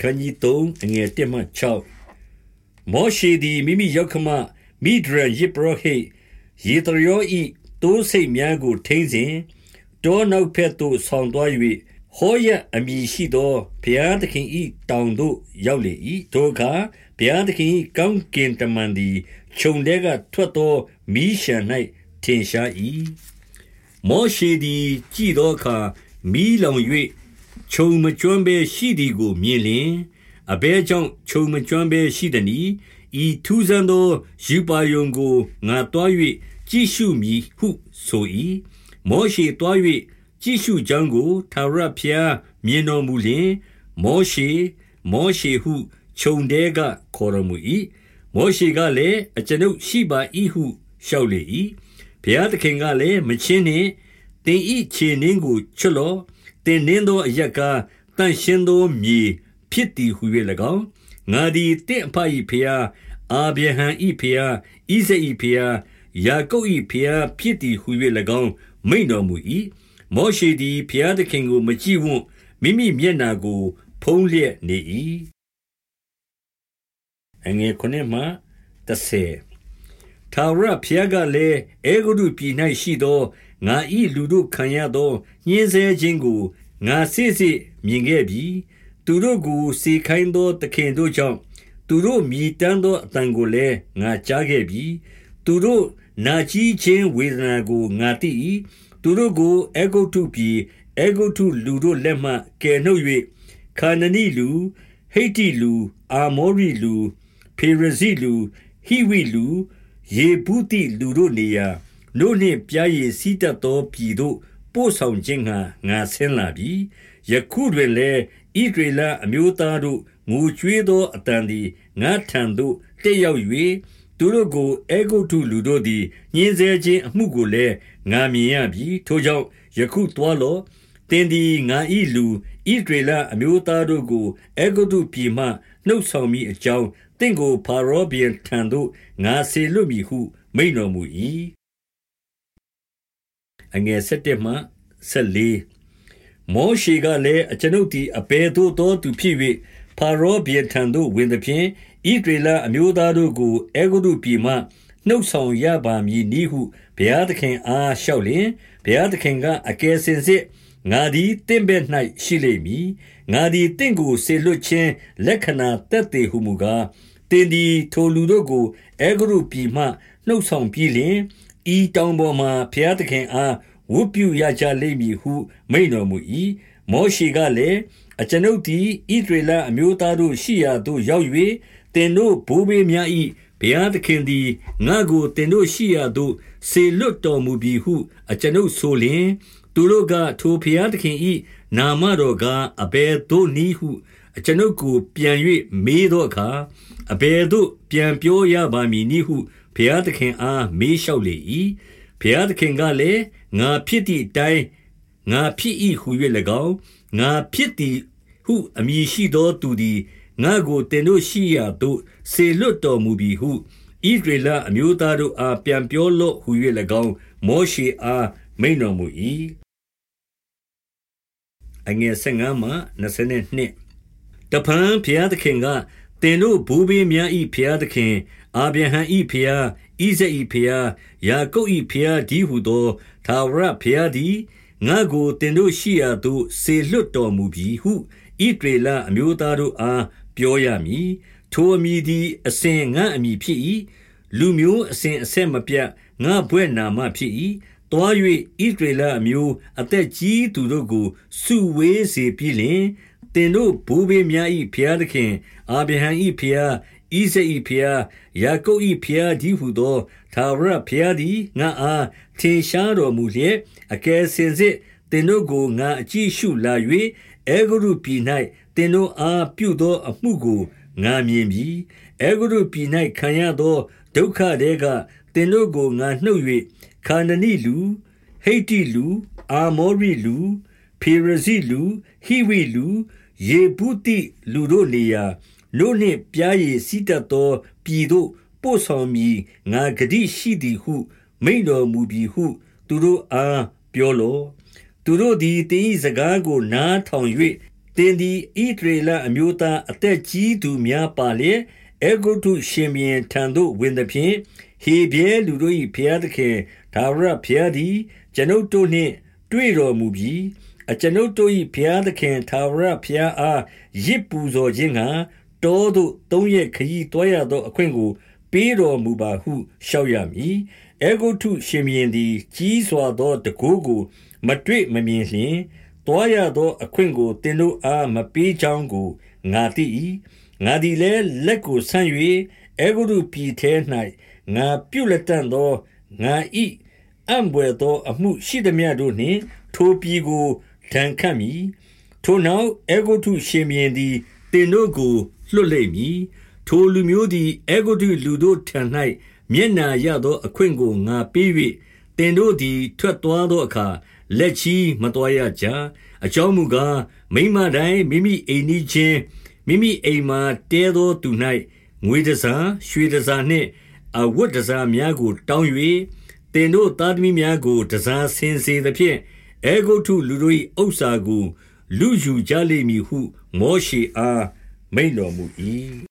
ခန်းကြီး3အငယ်1မှ6မောရှေသည်မိမိရောက်ခမမိဒရယေဘရဟိယေတရောဤတိုးစိတ်များကိုထိမ့်စဉ်တောနောက်ဖက်သို့ဆောင်သွား၍ဟောရအမည်ရှိသောဘုရားသခင်ဤတောင်သို့ရောက်လေ၏ထိုအခါဘုရားသခင်ဤကောင်းကင်တမန်သည်ခြုံတဲကထွက်သောမိရှံ၌ထင်ရှား၏မောရှေသည်ကြည်သောအခါမိလောင်၍ ခြုံမကျွမ်းဘဲရှိသည်ကိုမြင်လျင်အဘဲကြောင့်ခြုံမကျွမ်းဘဲရှိသည်နီဤထူးဆန်းသောယူပါယုံကိုငါတွား၍ကြည့်ရှုမည်ဟုဆို၏မောရှေတွား၍ကြည့်ရှုကြောင်းကိုသာရဖျားမြင်တော်မူလျင်မောရှေမောရှေဟုခြုံတဲကခေါ်တော်မူ၏မောရှေကလည်းအကျွန်ုပ်ရှိပါ၏ဟုလျှောက်လေ၏ဘုရားသခင်ကလည်းမချင်းနှင့်တင်ဤခြေနှင်းကိုချွတ်လောတ င်နှင်းသောအရက်ကားတန့်ရှင်းသောမြေဖြစ်သည်ဟု၍၎င်းငါသည်တင့်အဖ၏ဖျားအာဗြဟံ၏ဖျားဣဇက်၏ဖျားယာကုပ်၏ဖျားဖြစ်သည်ဟု၍၎င်းမိန်တော်မူ၏မောရှေသည်ဖျားသခင်ကိုမကြည့်ဝံ့မိမိမျက်နာကို ဖုံးလျက်နေ၏အငယ်ခုနှစ်မှ30 ထာဝရဘုရားကလည်းအေဂုတုပြည်၌ရှိသောငါဤလူတို့ခံရသောညှင်းဆဲခြင်းကိုငါစစ်စစ်မြင်ခဲ့ပြီသူတို့ကိုစေခိုင်းသောသခင်တို့ကြောင့်သူတို့မြည်တမ်းသောအတန်ကိုလည်းငါကြားခဲ့ပြီသူတို့နာကြီးခြင်းဝေဒနာကိုငါသိ၏သူတို့ကိုအေဂုတုပြည်အေဂုတုလူတို့လက်မှကယ်နှုတ်၍ခါနနီလူဟိတိလူ အာမောရိလူ ဖေရဇိလူဟိဝိလူ ယေဘူးတိလူတို့နေရာနို့နှင့်ပြားရည်စီးတတ်သောပြည်သို့ပို့ဆောင်ခြင်းငှာငါဆင်းလာပြီယခုတွင်လည်းဣဒရေလအမျိုးသားတို့ငိုကြွေးသောအတန်သည်ငါထံသို့တက်ရောက်၍သူတို့ကိုအေဂုတ်ထုလူတို့သည်ညှင်းဆဲခြင်းအမှုကိုလည်းငါမြင်ရပြီထိုကြောင့်ယခုသွားလော့တင်သည်ငါဤလူဣဒရေလအမျိုးသားတို့ကိုအေဂုတ်ထုပြည်မှနှုတ်ဆောင်မိအကြောင်း တင့်ကို ဖာရောဘီယံထံသို့ ငါဆေလွတ်မည်ဟု မိန်တော်မူ၏အငယ်7မှ14မောရှေကလည်း အကျွန်ုပ်သည် အဘယ်သို့သောသူဖြစ်၍ဖာရောဘီယံထံသို့ ဝင်သည်ဖြင့်ဣဒရေလ အမျိုးသားတို့ကိုအေဂုတုပြည်မှ နှုတ်ဆောင်ရပါမည်နည်းဟု ဘုရားသခင်အား လျှောက်လျင် ဘုရားသခင်က အကယ်စင်စစ် ငါသည်တင့်ဘက်၌ရှိလိမ့်မည်ငါသည်တင့်ကိုဆေလွတ်ခြင်းလက္ခဏာတက်သေးဟုမူကားတင်သည်ထိုလူတို့ကိုအေဂရုပြည်မှနှုတ်ဆောင်ပြီးလျင်ဤတောင်ပေါ်မှဘုရားသခင်အားဝတ်ပြုရကြလိမ့်မည်ဟု မိန်တော်မူ၏မောရှေကလည်းအကျွန်ုပ်သည်ဣသရေလအမျိုးသားတို့ရှိရာသို့ရောက်၍တင်တို့ဘိုးဘေးများ၏ ဘုရားသခင်သည်ငါကိုတင်တို့ရှိရာသို့ဆေလွတ်တော်မူပြီဟု အကျွန်ုပ်ဆိုလျင်သူတို့ကထိုဘုရားသခင်၏နာမတော်ကားအဘယ်သို့နည်းဟုအကျွန်ုပ်ကိုပြန်၍မေးသောအခါအဘယ်သို့ပြန်ပြောရပါမည်နည်းဟုဘုရားသခင်အားမေးလျှောက်လေ၏ဘုရားသခင်ကလည်းငါဖြစ်သည့်အတိုင်းငါဖြစ်၏ဟု၍၎င်းငါဖြစ်သည်ဟုအမည်ရှိသောသူသည် ငါကိုတင်တို့ရှိရာသို့ဆေလွတ်တော်မူပြီဟုဣဒရေလအမျိုးသားတို့အား ပြန်ပြောလော့ဟု၍၎င်း မောရှေအား မိန်တော်မူ၏အငယ်15မှ22တပန်ဘုရားသခင်ကတင်တို့ဘူဘင်းများဤဘုရားသခင် အာဗြဟံဤဘုရားဣဇက်ဤဘုရားယာကုပ်ဤဘုရားဒီဟုသောသာဝရဘုရားသည်ငါကိုတင်တို့ရှိရာသို့ဆေလွတ်တော်မူပြီဟုဣဒေလအမျိုးသားတို့အား ပြောရမည်ထိုအမည်သည်အစဉ်ငါအမည်ဖြစ်၏လူမျိုးအစဉ်အဆက်မပြတ်ငါဘွဲ့နာမဖြစ်၏တွား၍ဣဒေလအမျိုးအသက်ကြီးသူတို့ကိုစုဝေးစေပြီးလျှင်တင်တို့ဘိုးဘေးများ၏ဖျားသခင်အာဗြဟံ၏ဖျားဣဇက်၏ဖျားယာကုပ်၏ဖျားဒီဟုသောသာဝရဖျားသည်ငါအားထင်ရှားတော်မူလျက်အကယ်စင်စစ်တင်တို့ကိုငါအကြည့်ရှုလာ၍ အေဂရုပြည်၌တင်တို့အားပြုသောအမှုကိုငါမြင်ပြီအေဂရုပြည်၌ခံရသောဒုက္ခတဲကတင်တို့ကိုငါနှုတ်၍ခန္ဒနိလူဟိတိလူ အာမောရိလူဖေရဇိလူဟိဝိလူယေပုတိလူတို့နေရာနို့နှင့်ပြားရည်စီးတတ်သောပြည်သို့ပို့ဆောင်မည်ငါဂတိရှိသည်ဟု မိန်တော်မူပြီဟု သူတို့အားပြောလော့ သူတို့သည်တင်းဤစကားကို နားထောင်၍တသင်သည်ဣသရေလအမျိုးသားအသက်ကြီးသူများပါလျက်အေဂုတုရှင်ဘုရင်ထံသို့ဝင်သဖြင့်ဟေဘဲလူတို့၏ဘုရားသခင်ဒါဝရဘုရားသည်ကျွန်ုပ်တို့နှင့် တွေ့တော်မူပြီးအကျွန်ုပ်တို့၏ဘုရားသခင်သာဝရဘုရားအားရစ်ပူဇော်ခြင်းကတောသို့သုံးရက်ခရီးတွားရသောအခွင့်ကိုပေးတော်မူပါဟုလျှောက်ရမည်အေဂုတုရှင်ဘုရင်သည်ကြီးစွာသောတကူကို မတွေ့မမြင်လျှင်တွားရသောအခွင့်ကိုသင်တို့အားမပေးချောင်းကိုငါသိ၏ငါသည်လည်းလက်ကိုဆန့်၍အေဂုတုပြည်ထဲ၌ငါပြုလက်တန်သောငါဤအံပွေသောအမှုရှိသည်များတို့နှင့် ထိုပြည်ကိုဒဏ်ခတ်မည်ထိုနောက်အေဂုတုရှင်ဘုရင်သည်တင်တို့ကိုလွတ်လိမ့်မည်ထိုလူမျိုးသည်အေဂုတုလူတို့ထံ၌မျက်နာရသောအခွင့်ကိုငါပေး၍ တင်တို့သည် ထွက်သွားသောအခါ လက်ချီမတော်ရကြ အကြောင်းမူကား မိမတိုင်း မိမိအိမ်နီးချင်း မိမိအိမ်မှတဲသောသူ၌ငွေတစားရွှေတစားနှင့် အဝတ်တစားများကို တောင်း၍တင်တို့သားသမီးများကိုတစားဆင်စေသဖြင့်အေဂုတ်ထုလူတို့၏ဥစ္စာကိုလူယူကြလိမ့်မည်ဟု မောရှေအား မိန်တော်မူ၏